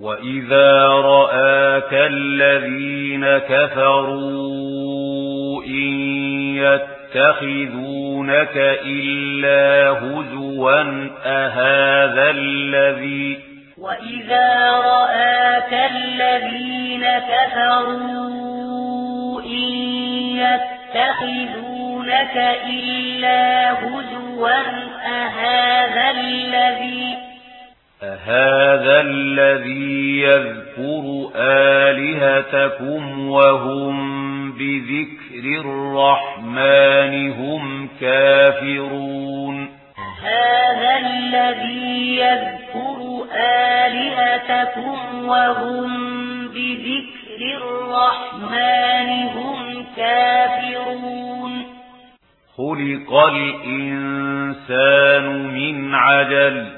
وَإِذَا رَآكَ الَّذِينَ كَفَرُوا إِن يَتَّخِذُونَكَ إِلَّا هُزُوًا أَهَذَا الَّذِي وَإِذَا رَآكَ الَّذِينَ كَفَرُوا إِن يَتَّخِذُونَكَ إِلَّا هُزُوًا أَهَذَا الَّذِي أهذا الذي يذكر آلهتكم وهم بذكر الرحمن هم كافرون؟ هذا الذي يذكر آلهتكم وهم بذكر الرحمن هم كافرون؟ خلق الإنسان من عجل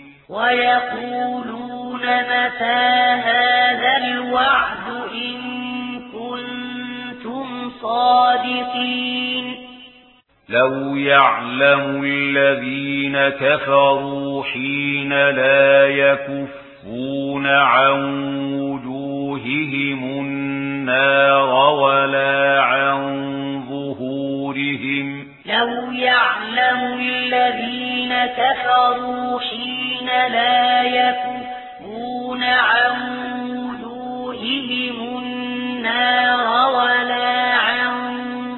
ويقولون متى هذا الوعد إن كنتم صادقين؟ لو يعلم الذين كفروا حين لا يكفون عن وجوههم النار ولا كفروا حين لا يكفرون عن وجوههم النار ولا عن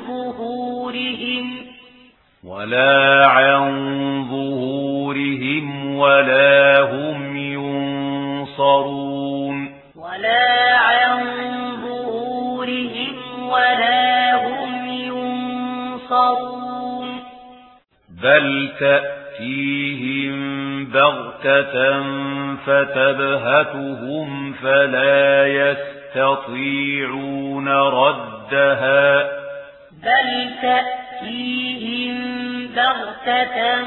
ظهورهم ولا عن ظهورهم ولا هم ينصرون. ولا عن ظهورهم ولا هم ينصرون. بل تأتي تأتيهم بغتة فتبهتهم فلا يستطيعون ردها بل تأتيهم بغتة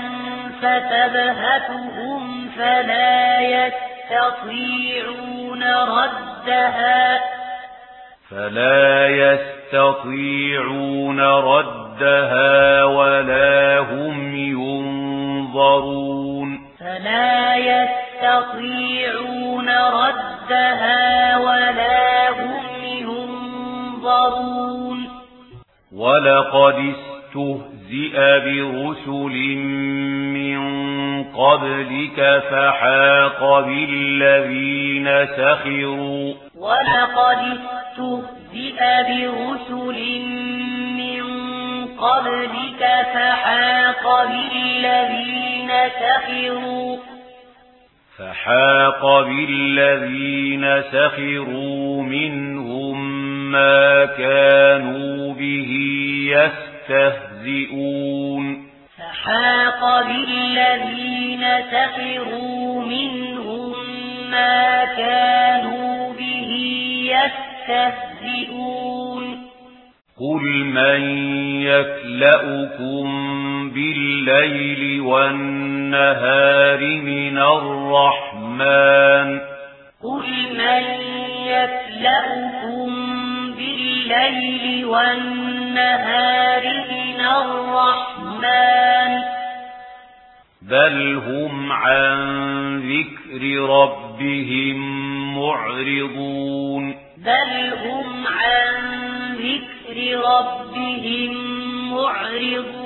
فتبهتهم فلا يستطيعون ردها فلا يستطيعون ردها ولا هم يُنظَرُونَ فلا يستطيعون ردها ولا هم ينظرون. ولقد استهزئ برسل من قبلك فحاق بالذين سخروا. ولقد استهزئ برسل من قبلك فحاق بالذين الذين سخروا فحاق بالذين سخروا منهم ما كانوا به يستهزئون. فحاق بالذين سخروا منهم ما كانوا به يستهزئون. قل من يكلأكم بالليل والنهار من الرحمن. قل من يتلأكم بالليل والنهار من الرحمن بل هم عن ذكر ربهم معرضون. بل هم عن ذكر ربهم معرضون.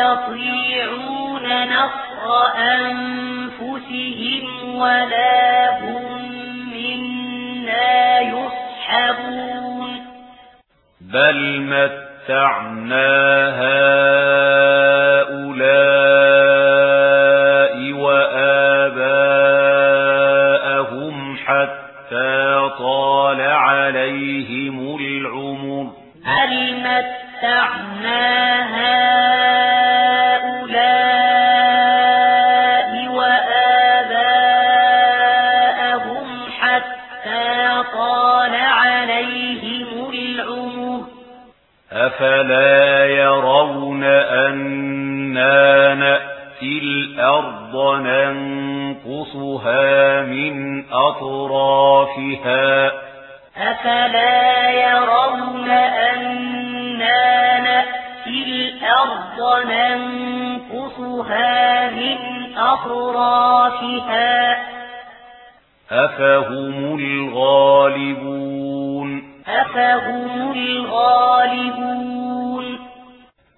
يستطيعون نصر أنفسهم ولا هم منا يصحبون بل متعنا هؤلاء أفلا يرون أنا نأتي الأرض ننقصها من أطرافها أفلا يرون أنا نأتي الأرض ننقصها من أطرافها أفهم الغالبون أفهم الغالبون